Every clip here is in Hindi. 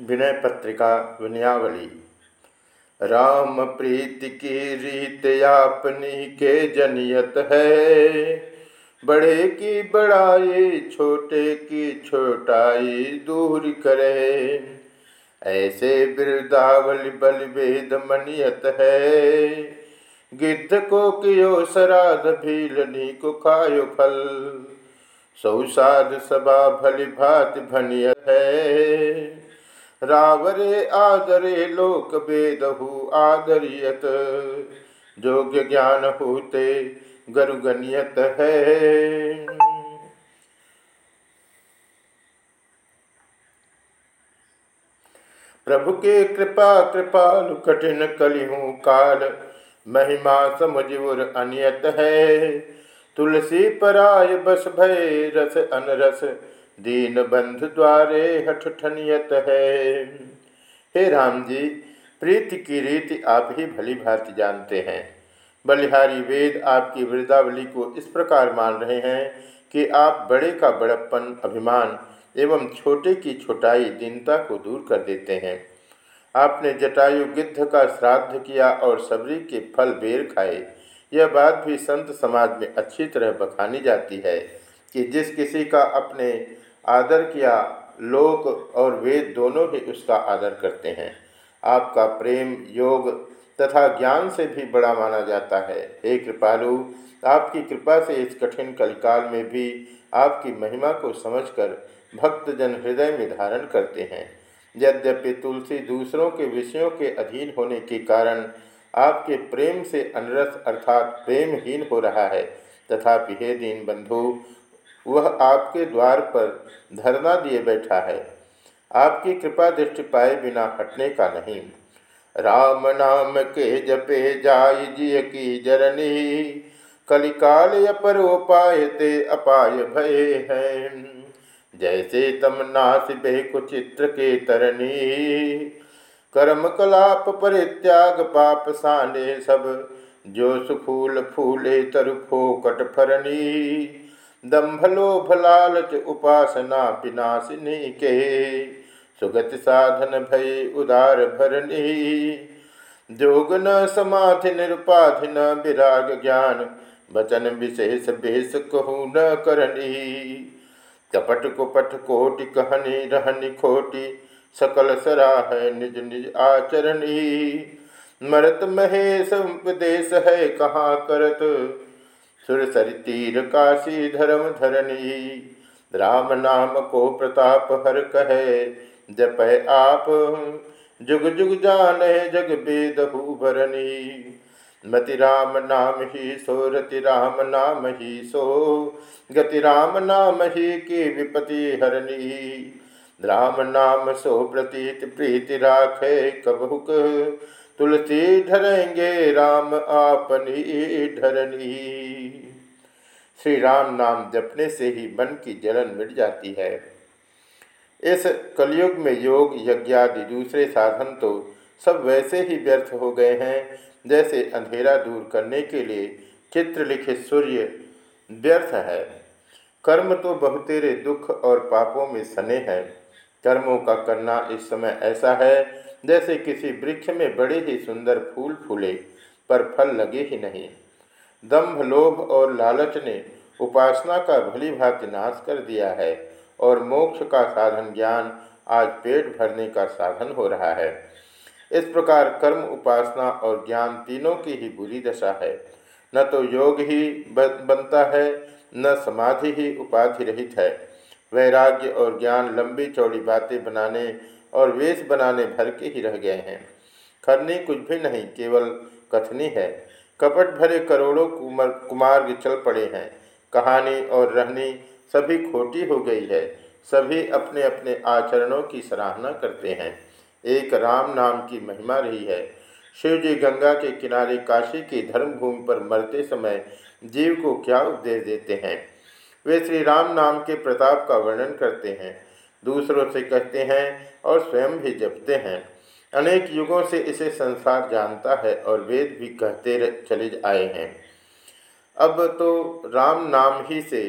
विनय पत्रिका विनयावली। राम प्रीति की रीत आपनी के जनियत है। बड़े की बड़ाई, छोटे की छोटाई दूर करे। ऐसे बिरदावल बल वेद मनियत है। गिद्ध को कियो सराध भीलनी को खायो फल। सौसाद सभा भली भात भनियत है। रावरे आदरे लोक वेदहु आदरियत। जोग्य ज्ञान होते गरुगनियत है। प्रभु के कृपा कृपालु कठिन कलिहू काल, महिमा समुजुर अनियत है। तुलसी पराय बस भय रस अनरस दीन बंधु द्वारे हठ है। हे राम जी प्रीति की रीति आप ही भली भांति जानते हैं। बलिहारी वेद आपकी वृद्धावली को इस प्रकार मान रहे हैं कि आप बड़े का बड़प्पन, अभिमान एवं छोटे की छोटाई दीनता को दूर कर देते हैं। आपने जटायु गिद्ध का श्राद्ध किया और सबरी के फल बेर खाए। यह बात भी संत समाज में अच्छी तरह बखानी जाती है कि जिस किसी का अपने आदर किया, लोक और वेद दोनों ही उसका आदर करते हैं। आपका प्रेम, योग तथा ज्ञान से भी बड़ा माना जाता है। हे कृपालु, आपकी कृपा से इस कठिन कलिकाल में भी आपकी महिमा को समझकर भक्तजन हृदय में धारण करते हैं। यद्यपि तुलसी दूसरों के विषयों के अधीन होने के कारण आपके प्रेम से अनरस अर्थात प्रेमहीन हो रहा है, तथापि हे दीन बंधु वह आपके द्वार पर धरना दिए बैठा है। आपकी कृपा दृष्टि पाए बिना हटने का नहीं। राम नाम के जपे जाय जिय की जरनी कलिकाल अपर उपाय ते अपाय भय है। जैसे तम नास चित्र के तरनी कर्म कलाप परित्याग पाप साने सब। जो सुफूल फूले तरफो कट फरनी दम्भलोभ लालच उपासना पिनाशिनी के। सुगति साधन भय उदार भरनी। जोग न समाधि निरुपाधि न विराग ज्ञान। वचन विशेष बेस कहू न करनी। कपट कुपट कोटि कहनी रहनी खोटी। सकल सराह निज निज आचरणी। मरत महेश उपदेश है कहाँ करत। सुरसरि तीर काशी धर्म धरणी राम नाम को प्रताप हर कहे, जप आप, जुग जुग जान जग वेद भरणी। मति राम नाम ही सो, रति राम नाम ही सो, गति राम नाम ही की विपति हरणी। राम नाम सो प्रतीत प्रीति राखे कबहुक तुलसी धरेंगे राम आपनी धरनी। श्री राम नाम जपने से ही मन की जलन मिट जाती है। इस कलयुग में योग यज्ञादि दूसरे साधन तो सब वैसे ही व्यर्थ हो गए हैं, जैसे अंधेरा दूर करने के लिए चित्र लिखित सूर्य व्यर्थ है। कर्म तो बहुतेरे दुख और पापों में सने हैं, कर्मों का करना इस समय ऐसा है जैसे किसी वृक्ष में बड़े ही सुंदर फूल फूले, पर फल लगे ही नहीं। दम्भ लोभ और लालच ने उपासना का भली भांति नाश कर दिया है और मोक्ष का साधन ज्ञान आज पेट भरने का साधन हो रहा है। इस प्रकार कर्म, उपासना और ज्ञान तीनों की ही बुरी दशा है। न तो योग ही बनता है, न समाधि ही उपाधि रहित है। वैराग्य और ज्ञान लंबी चौड़ी बातें बनाने और वेश बनाने भर के ही रह गए हैं। खरनी कुछ भी नहीं, केवल कथनी है। कपट भरे करोड़ों कुमार कुमार्ग चल पड़े हैं। कहानी और रहनी सभी खोटी हो गई है। सभी अपने अपने आचरणों की सराहना करते हैं। एक राम नाम की महिमा रही है। शिव जी गंगा के किनारे काशी की धर्मभूमि पर मरते समय जीव को क्या उपदेश देते हैं? वे श्री राम नाम के प्रताप का वर्णन करते हैं। दूसरों से कहते हैं और स्वयं भी जपते हैं। अनेक युगों से इसे संसार जानता है और वेद भी कहते चले आए हैं। अब तो राम नाम ही से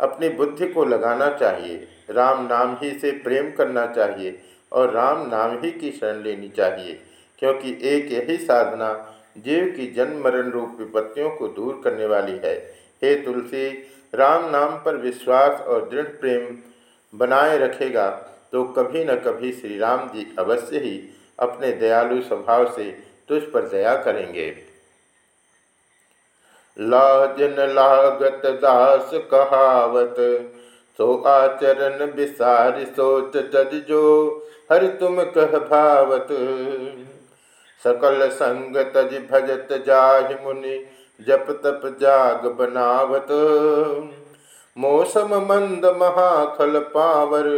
अपनी बुद्धि को लगाना चाहिए, राम नाम ही से प्रेम करना चाहिए और राम नाम ही की शरण लेनी चाहिए, क्योंकि एक यही साधना जीव की जन्म मरण रूप विपत्तियों को दूर करने वाली है। हे तुलसी, राम नाम पर विश्वास और दृढ़ प्रेम बनाए रखेगा तो कभी न कभी श्री राम जी अवश्य ही अपने दयालु स्वभाव से तुझ पर दया करेंगे। लाजन लागत दास कहावत, सो आचरण विसार सोच तज जो, हर तुम कह भावत। सकल संग तज भजत जाहि मुनि, जप तप जाग बनावत। मौसम मंद महाखल पावर,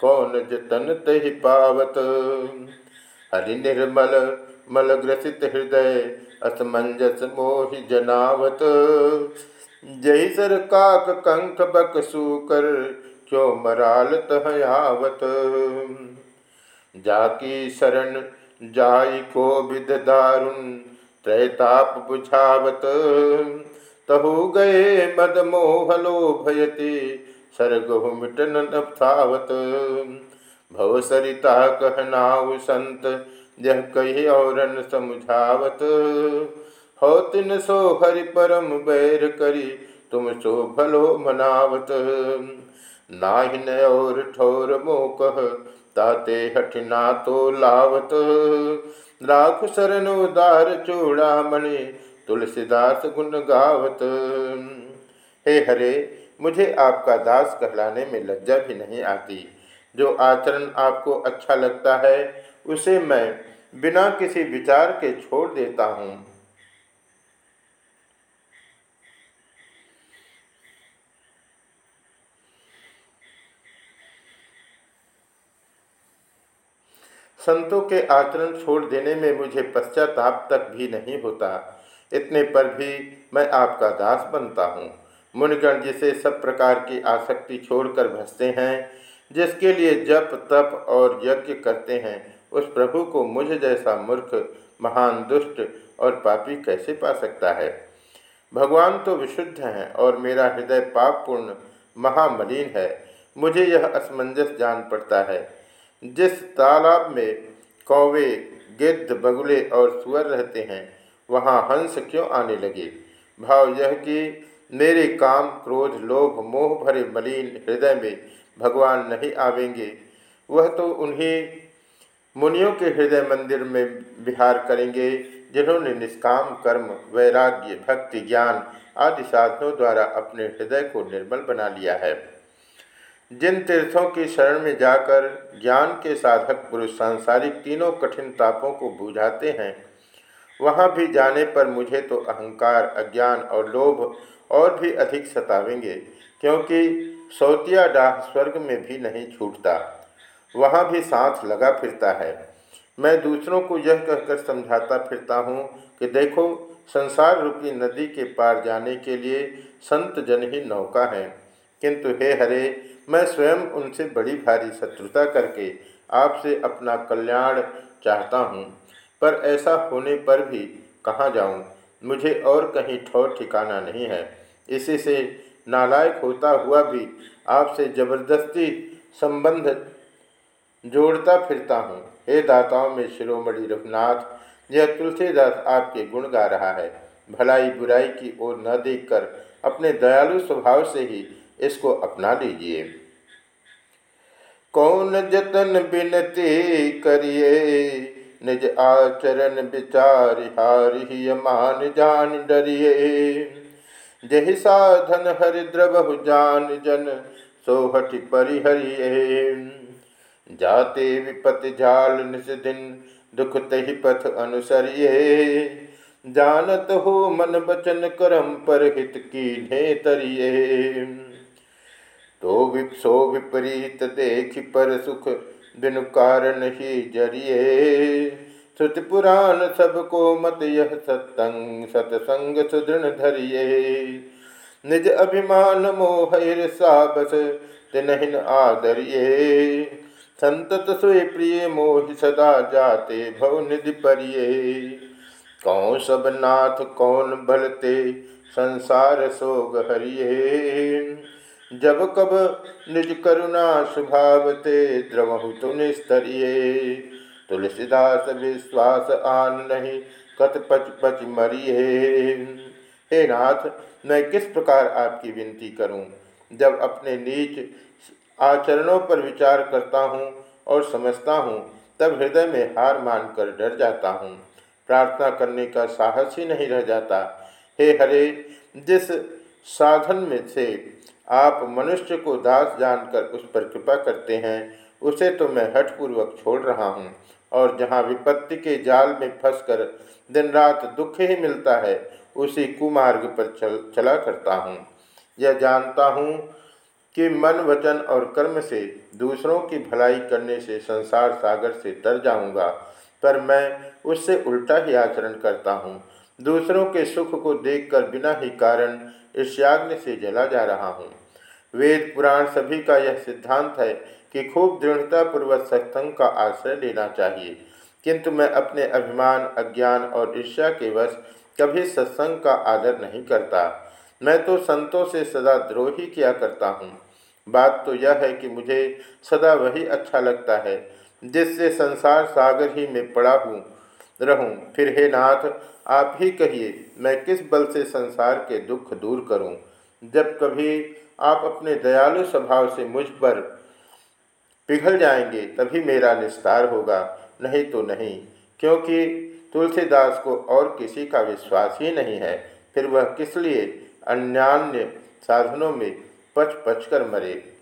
कौन जतन तहि पावत? हरि निर्मल, मल ग्रसित हृदय, असमंजस मोहि जनावत। जय सर काक कंक बक सूकर, क्यों मराल तहयावत जाकी शरण, जाई को विद दारुण, त्रैताप बुझावत। तहु गए मद मोहलो भयते सरगहु मिटन नवतावत भव सरिता कहनाउ संत, यह कही औरन समझावत। हो तिन सो हरि परम बैर करी, तुम सो भलो मनावत। नाहिन और ठोर मोह ताते हठिना तो लावत। राख शरण उदार चूड़ामणि तुलसीदास गुण गावत। हे हरे, मुझे आपका दास कहलाने में लज्जा भी नहीं आती। जो आचरण आपको अच्छा लगता है, उसे मैं बिना किसी विचार के छोड़ देता हूँ। संतों के आचरण छोड़ देने में मुझे पश्चाताप तक भी नहीं होता। इतने पर भी मैं आपका दास बनता हूँ। मुनिगण जिसे सब प्रकार की आसक्ति छोड़कर भसते हैं, जिसके लिए जप, तप और यज्ञ करते हैं, उस प्रभु को मुझ जैसा मूर्ख, महान, दुष्ट और पापी कैसे पा सकता है? भगवान तो विशुद्ध हैं और मेरा हृदय पापपूर्ण, महामलिन है। मुझे यह असमंजस जान पड़ता है। जिस तालाब में कौवे, गिद्ध, बगुले और सुअर रहते हैं वहाँ हंस क्यों आने लगे? भाव यह कि मेरे काम, क्रोध, लोभ, मोह भरे मलिन हृदय में भगवान नहीं आवेंगे। वह तो उन्हें मुनियों के हृदय मंदिर में विहार करेंगे, जिन्होंने निष्काम कर्म, वैराग्य, भक्ति, ज्ञान आदि साधनों द्वारा अपने हृदय को निर्मल बना लिया है। जिन तीर्थों की शरण में जाकर ज्ञान के साधक पुरुष सांसारिक तीनों कठिन तापों को बुझाते हैं वहाँ भी जाने पर मुझे तो अहंकार, अज्ञान और लोभ और भी अधिक सतावेंगे, क्योंकि सौतिया डाह स्वर्ग में भी नहीं छूटता। वहाँ भी सांस लगा फिरता है। मैं दूसरों को यह कहकर समझाता फिरता हूँ कि देखो, संसार रूपी नदी के पार जाने के लिए संत जन ही नौका है। किंतु हे हरे, मैं स्वयं उनसे बड़ी भारी शत्रुता करके आपसे अपना कल्याण चाहता हूँ। पर ऐसा होने पर भी कहाँ जाऊँ? मुझे और कहीं ठोर ठिकाना नहीं है। इसी से नालायक होता हुआ भी आपसे ज़बरदस्ती संबंध जोड़ता फिरता हूँ। हे दाताओं में शिरोमणि रघुनाथ, यह तुलसीदास आपके गुण गा रहा है। भलाई बुराई की ओर न देखकर अपने दयालु स्वभाव से ही इसको अपना लीजिए। कौन जतन बिनती करिए? निज आचरण विचार हारि मान जान डरिए जहि साधन हरि द्रवहु जान जन सोहठ परिहरिए जाते विपति झाल निस दिन, दुख तहि पथ अनुसरिए जानत हो मन बचन करम पर हित की ढे तरिए तो विपसो विपरीत देख पर सुख बिनु कारण ही ज़रिए। श्रुति पुराण सबको मत यह सत्संग, सतसंग सुदृढ़ धरिए। निज अभिमान मोहर साबस, तिनहिन आदरिए। संतत सोए प्रिय मोहि सदा जाते, भव निधि परिये कौन सब नाथ, कौन भलते संसार सोग हरिये जब कब निज करुणा स्वभावते द्रवहु तो निस्तरिये तुलसीदास विश्वास आन नहीं, कत पच पच मरिए हे नाथ, मैं किस प्रकार आपकी विनती करूँ? जब अपने नीच आचरणों पर विचार करता हूँ और समझता हूँ, तब हृदय में हार मानकर डर जाता हूँ। प्रार्थना करने का साहस ही नहीं रह जाता। हे हरे, जिस साधन में से आप मनुष्य को दास जानकर उस पर कृपा करते हैं, उसे तो मैं हठपूर्वक छोड़ रहा हूँ। और जहाँ विपत्ति के जाल में फंसकर दिन रात दुख ही मिलता है, उसी कुमार्ग पर चल, चला करता हूँ। यह जानता हूँ कि मन, वचन और कर्म से दूसरों की भलाई करने से संसार सागर से तर जाऊँगा, पर मैं उससे उल्टा ही आचरण करता हूँ। दूसरों के सुख को देखकर बिना ही कारण ईर्ष्याग्नि से जला जा रहा हूँ। वेद पुराण सभी का यह सिद्धांत है कि खूब दृढ़तापूर्वक सत्संग का आश्रय लेना चाहिए। किंतु मैं अपने अभिमान, अज्ञान और ईर्ष्या के वश कभी सत्संग का आदर नहीं करता। मैं तो संतों से सदा द्रोही किया करता हूँ। बात तो यह है कि मुझे सदा वही अच्छा लगता है, जिससे संसार सागर ही में पड़ा हूँ। रहूँ। फिर हे नाथ, आप ही कहिए, मैं किस बल से संसार के दुख दूर करूँ? जब कभी आप अपने दयालु स्वभाव से मुझ पर पिघल जाएँगे, तभी मेरा निस्तार होगा। नहीं तो नहीं, क्योंकि तुलसीदास को और किसी का विश्वास ही नहीं है। फिर वह किस लिए अन्यान्य साधनों में पच पच कर मरे?